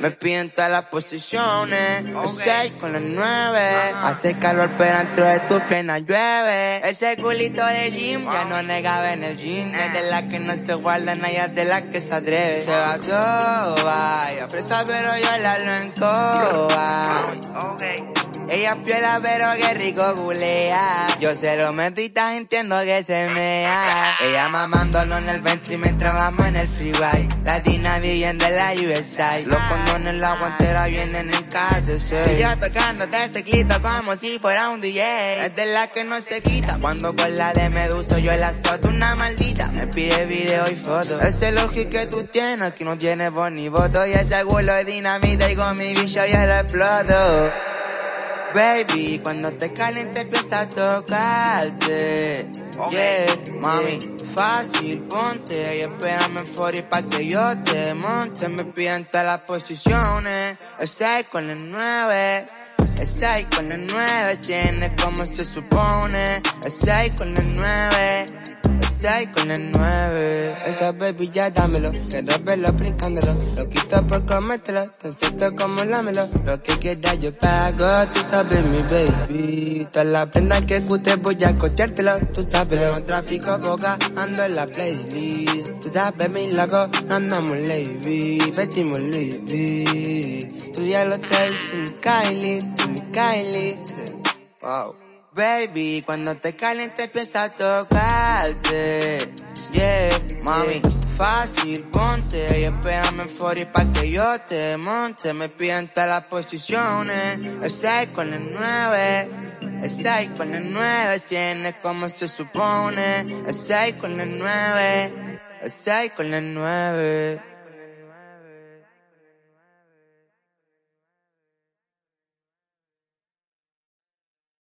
Me piden todas las posiciones. El 6 con el 9. Hace calor pero dentro de tu piernas llueve. Ese culito de gym ya no negaba en el gym. Es de la que no se guarda, nada de la que se atreve. Se va todo, vaya. Presa pero yo la lo encoba. Ella piola pero qué rico culea. Yo se lo meto y estás entiendo que se mea. Ella mamándolo en el ventre mientras vamos en el freeway. Latina viviendo en la USA. Los condones, la guantera vienen en casa. Y yo tocándote ese clito como si fuera un DJ. Es de la que no se quita. Cuando con la de Meduso yo la soto una maldita. Me pide video y foto. Ese lógico que tú tienes, que no tienes voz ni voto. Y ese culo es dinamita y con mi bicho yo lo exploto. Baby, cuando te caliente empieza a tocarte. Yeah, mami, fácil, ponte y espérame en 40 pa' que yo te monte. Me piden todas las posiciones, el 6 con el 9. El 6 con el 9, tiene como se supone. El 6 con el 9. El 6 con el 9. Esa baby ya dámelo. Quiero verlo brincándolo. Lo quito por comértelo. Tan cierto como lámelo. Lo que quieras yo pago. Tú sabes mi baby. Todas las prendas que guste voy a costeártelo. Tú sabes, con tráfico coca. Ando en la playlist. Tú sabes mi loco. Andamos lady. Vestimos lady. Tú ya lo traes. Tú mi Kylie. Tú mi Kylie. Wow. Baby, cuando te caliente empieza a tocarte. Yeah, mami, fácil, ponte y espérame en 40 pa' que yo te monte. Me piden todas las posiciones, el 6 con el 9. El 6 con el 9, tiene como se supone. El 6 con el 9, el 6 con el 9.